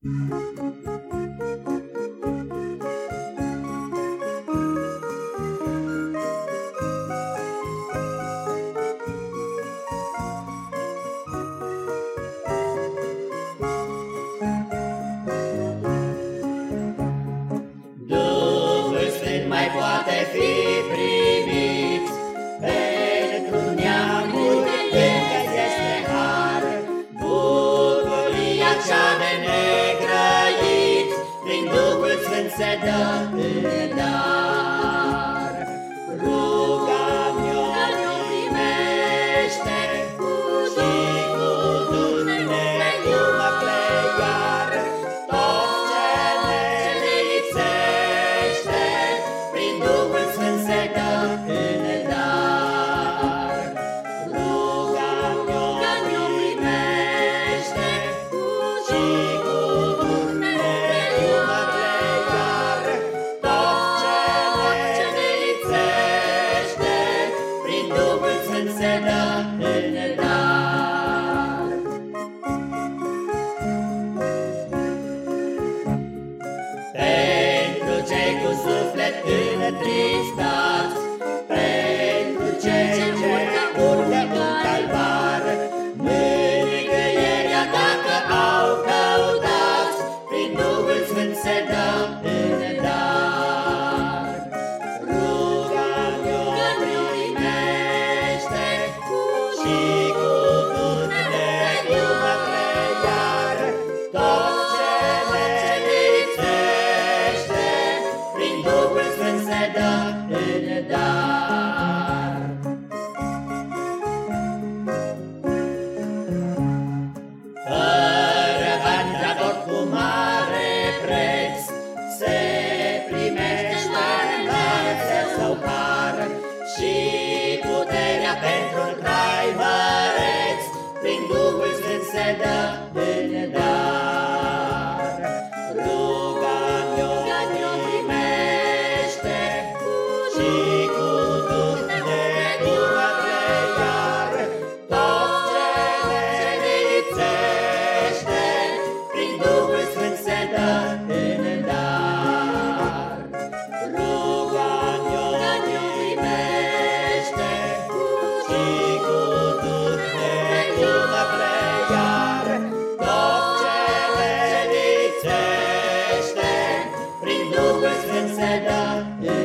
Música sedate da se dăm în dar. Ruga că nu primește cu și cu tunele iubătre iar tot ce le lipsește prin Duhul Sfânt se dă în dar. și puterea pentru un trai măreț, prin Duhul Sfânt se dă. always consider